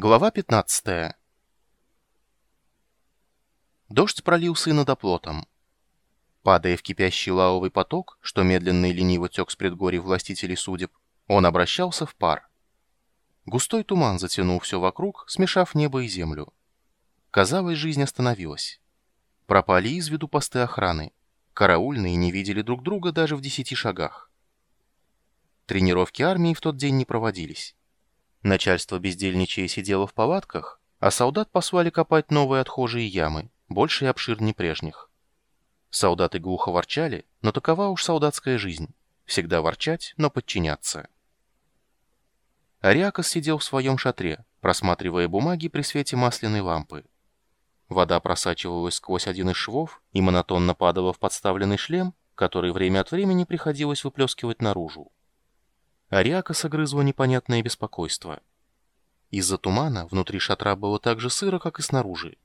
Глава 15 Дождь пролился и над оплотом. Падая в кипящий лавовый поток, что медленно и лениво тек с предгорий властителей судеб, он обращался в пар. Густой туман затянул все вокруг, смешав небо и землю. Казалось, жизнь остановилась. Пропали из виду посты охраны. Караульные не видели друг друга даже в десяти шагах. Тренировки армии в тот день не проводились. Начальство бездельничая сидело в палатках, а солдат послали копать новые отхожие ямы, больше и обширнее прежних. Солдаты глухо ворчали, но такова уж солдатская жизнь. Всегда ворчать, но подчиняться. Ариакос сидел в своем шатре, просматривая бумаги при свете масляной лампы. Вода просачивалась сквозь один из швов и монотонно падала в подставленный шлем, который время от времени приходилось выплескивать наружу. Ариакоса грызло непонятное беспокойство. Из-за тумана внутри шатра было так же сыро, как и снаружи.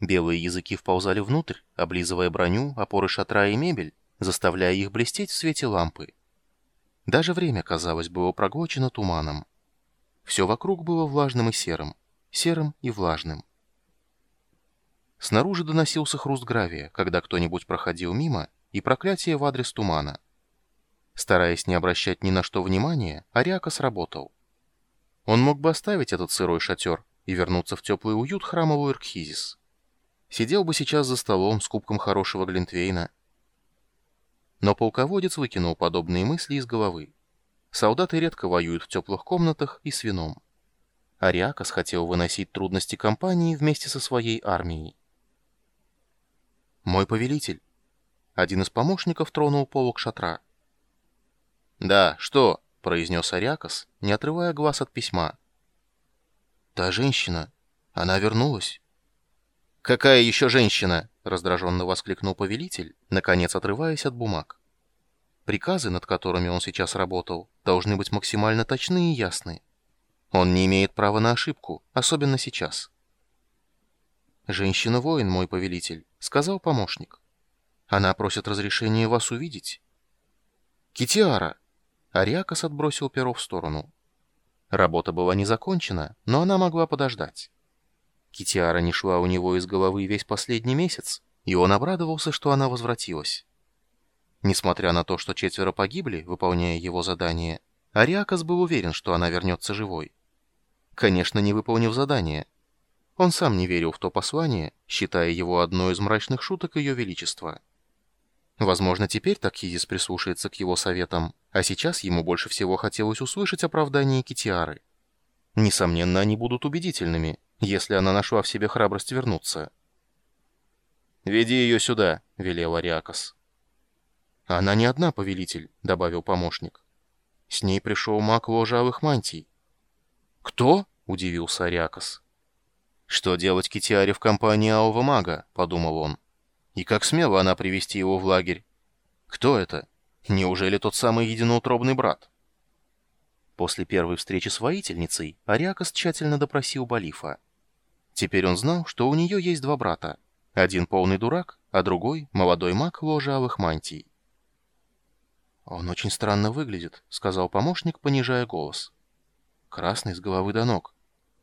Белые языки вползали внутрь, облизывая броню, опоры шатра и мебель, заставляя их блестеть в свете лампы. Даже время, казалось, было проглочено туманом. Все вокруг было влажным и серым, серым и влажным. Снаружи доносился хруст гравия, когда кто-нибудь проходил мимо, и проклятие в адрес тумана. Стараясь не обращать ни на что внимания, Ариака сработал. Он мог бы оставить этот сырой шатер и вернуться в теплый уют храмового Иркхизис. Сидел бы сейчас за столом с кубком хорошего Глинтвейна. Но полководец выкинул подобные мысли из головы. Солдаты редко воюют в теплых комнатах и с вином. Ариакас хотел выносить трудности компании вместе со своей армией. «Мой повелитель!» Один из помощников тронул полок шатра. «Да, что?» — произнес Ариакос, не отрывая глаз от письма. «Та женщина, она вернулась». «Какая еще женщина?» — раздраженно воскликнул повелитель, наконец отрываясь от бумаг. Приказы, над которыми он сейчас работал, должны быть максимально точны и ясны. Он не имеет права на ошибку, особенно сейчас. «Женщина-воин, мой повелитель», — сказал помощник. «Она просит разрешения вас увидеть». «Китиара!» Ариакос отбросил перо в сторону. Работа была не закончена, но она могла подождать. Китиара не шла у него из головы весь последний месяц, и он обрадовался, что она возвратилась. Несмотря на то, что четверо погибли, выполняя его задание, Ариакос был уверен, что она вернется живой. Конечно, не выполнив задание. Он сам не верил в то послание, считая его одной из мрачных шуток Ее Величества. Возможно, теперь Такхизис прислушается к его советам, а сейчас ему больше всего хотелось услышать оправдание Китиары. Несомненно, они будут убедительными, если она нашла в себе храбрость вернуться. «Веди ее сюда», — велел Ариакос. «Она не одна, повелитель», — добавил помощник. «С ней пришел маг ложавых мантий». «Кто?» — удивился Ариакос. «Что делать Китиаре в компании Алого мага?» — подумал он. И как смело она привести его в лагерь? Кто это? Неужели тот самый единоутробный брат? После первой встречи с воительницей Ариакос тщательно допросил Балифа. Теперь он знал, что у нее есть два брата. Один полный дурак, а другой — молодой маг ложи алых мантий. «Он очень странно выглядит», — сказал помощник, понижая голос. «Красный с головы до ног.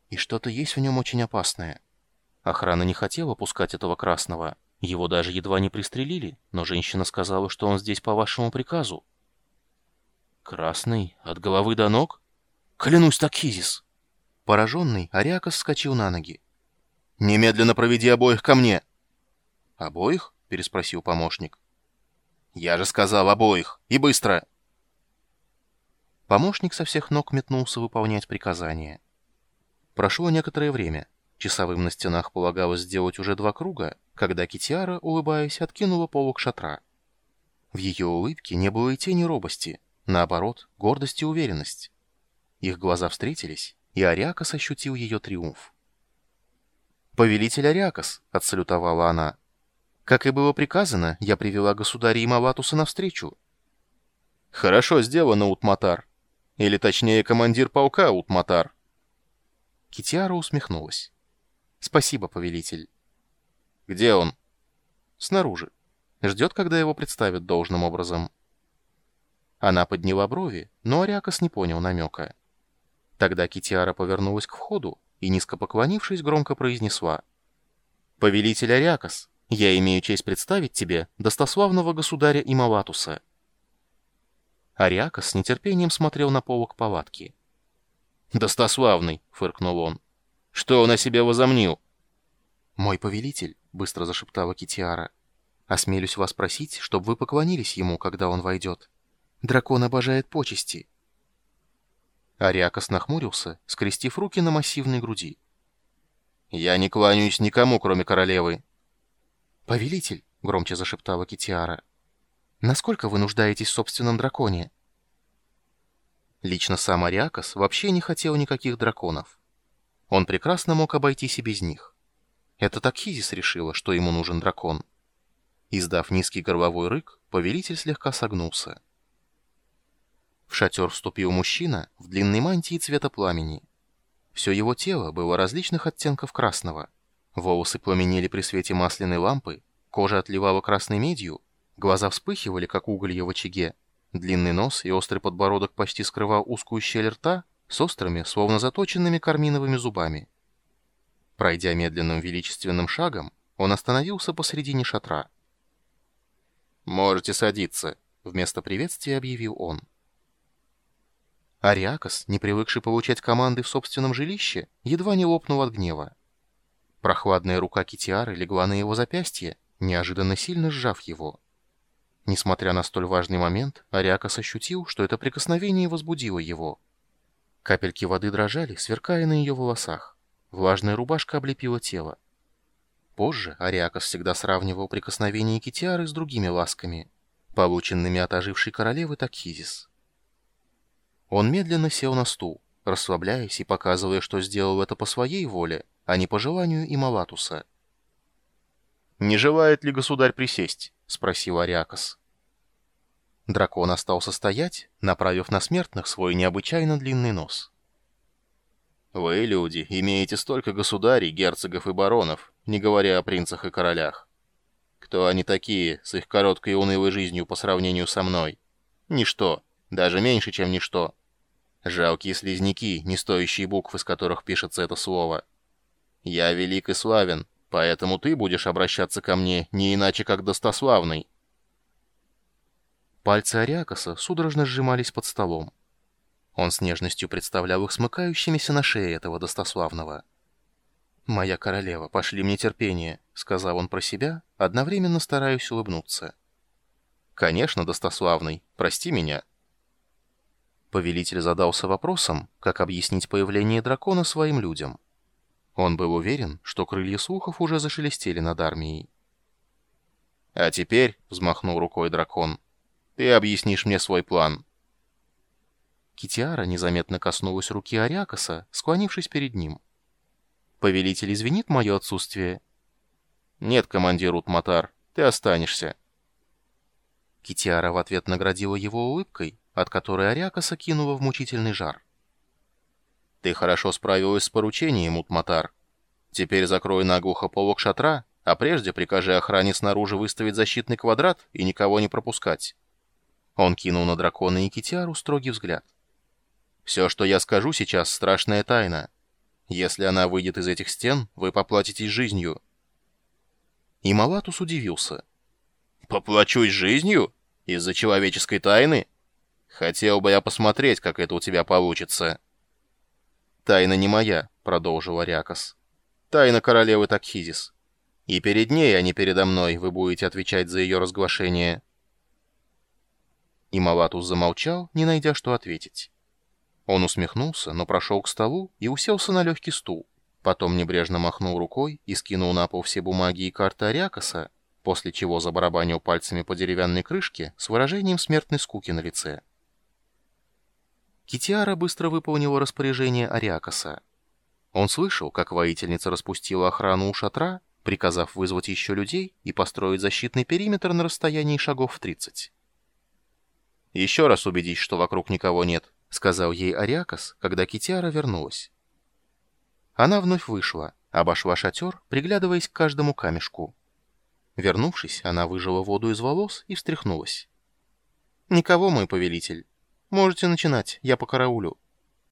И что-то есть в нем очень опасное. Охрана не хотела пускать этого красного, его даже едва не пристрелили, но женщина сказала, что он здесь по вашему приказу. Красный, от головы до ног? Клянусь, Такхизис! Пораженный, Ариакос вскочил на ноги. «Немедленно проведи обоих ко мне!» «Обоих?» — переспросил помощник. «Я же сказал обоих! И быстро!» Помощник со всех ног метнулся выполнять приказание. Прошло некоторое время. Часовым на стенах полагалось сделать уже два круга, когда Китиара, улыбаясь, откинула полок шатра. В ее улыбке не было и тени робости, наоборот, гордость и уверенность. Их глаза встретились, и Ариакос ощутил ее триумф. «Повелитель Ариакос», — отсалютовала она. «Как и было приказано, я привела государя Ималатуса навстречу». «Хорошо сделано, Утматар. Или точнее, командир полка Утматар». Китиара усмехнулась. «Спасибо, повелитель». «Где он?» «Снаружи. Ждет, когда его представят должным образом». Она подняла брови, но Ариакос не понял намека. Тогда Китиара повернулась к входу, и, низко поклонившись, громко произнесла. «Повелитель Ариакос, я имею честь представить тебе достославного государя Ималатуса». Ариакос с нетерпением смотрел на полок палатки. «Достославный!» — фыркнул он. «Что он о себе возомнил?» «Мой повелитель», — быстро зашептала Китиара, — «осмелюсь вас просить, чтобы вы поклонились ему, когда он войдет. Дракон обожает почести». Ариакос нахмурился, скрестив руки на массивной груди. «Я не кланяюсь никому, кроме королевы». «Повелитель», — громче зашептала Китиара, — «насколько вы нуждаетесь в собственном драконе?» Лично сам Ариакос вообще не хотел никаких драконов. Он прекрасно мог обойтись и без них. Это так Хизис решила, что ему нужен дракон. Издав низкий горловой рык, повелитель слегка согнулся. В шатер вступил мужчина в длинной мантии цвета пламени. Все его тело было различных оттенков красного. Волосы пламенели при свете масляной лампы, кожа отливала красной медью, глаза вспыхивали, как уголья в очаге, длинный нос и острый подбородок почти скрывал узкую щель рта с острыми, словно заточенными карминовыми зубами. Пройдя медленным величественным шагом, он остановился посредине шатра. «Можете садиться», — вместо приветствия объявил он. Ариакос, не привыкший получать команды в собственном жилище, едва не лопнул от гнева. Прохладная рука Китиары легла на его запястье, неожиданно сильно сжав его. Несмотря на столь важный момент, Ариакос ощутил, что это прикосновение возбудило его. Капельки воды дрожали, сверкая на ее волосах. Влажная рубашка облепила тело. Позже Ариакос всегда сравнивал прикосновение Китиары с другими ласками, полученными от ожившей королевы Такхизис. Он медленно сел на стул, расслабляясь и показывая, что сделал это по своей воле, а не по желанию Ималатуса. «Не желает ли государь присесть?» — спросил Ариакос. Дракон остался стоять, направив на смертных свой необычайно длинный нос. «Вы, люди, имеете столько государей, герцогов и баронов, не говоря о принцах и королях. Кто они такие, с их короткой и унылой жизнью по сравнению со мной? Ничто, даже меньше, чем ничто. Жалкие слизняки, не стоящие букв, из которых пишется это слово. Я велик и славен, поэтому ты будешь обращаться ко мне не иначе, как достославный». Пальцы Ариакоса судорожно сжимались под столом. Он с нежностью представлял их смыкающимися на шее этого достославного. «Моя королева, пошли мне терпение», — сказал он про себя, одновременно стараясь улыбнуться. «Конечно, достославный, прости меня». Повелитель задался вопросом, как объяснить появление дракона своим людям. Он был уверен, что крылья слухов уже зашелестели над армией. «А теперь», — взмахнул рукой дракон, — «ты объяснишь мне свой план». Китиара незаметно коснулась руки Ариакоса, склонившись перед ним. «Повелитель извинит мое отсутствие?» «Нет, командир Утматар, ты останешься». Китиара в ответ наградила его улыбкой, от которой Ариакоса кинула в мучительный жар. «Ты хорошо справилась с поручением, Утматар. Теперь закрой наглухо полок шатра, а прежде прикажи охране снаружи выставить защитный квадрат и никого не пропускать». Он кинул на дракона и Китиару строгий взгляд. Все, что я скажу сейчас, страшная тайна. Если она выйдет из этих стен, вы поплатитесь жизнью». И Малатус удивился. «Поплачусь жизнью? Из-за человеческой тайны? Хотел бы я посмотреть, как это у тебя получится». «Тайна не моя», — продолжил Ариакос. «Тайна королевы Такхизис. И перед ней, а не передо мной, вы будете отвечать за ее разглашение». И Малатус замолчал, не найдя что ответить. Он усмехнулся, но прошел к столу и уселся на легкий стул. Потом небрежно махнул рукой и скинул на пол все бумаги и карты Ариакоса, после чего забарабанил пальцами по деревянной крышке с выражением смертной скуки на лице. Китиара быстро выполнила распоряжение Ариакоса. Он слышал, как воительница распустила охрану у шатра, приказав вызвать еще людей и построить защитный периметр на расстоянии шагов в 30. «Еще раз убедись, что вокруг никого нет», — сказал ей Ариакос, когда Китиара вернулась. Она вновь вышла, обошла шатер, приглядываясь к каждому камешку. Вернувшись, она выжила воду из волос и встряхнулась. «Никого, мой повелитель. Можете начинать, я по караулю».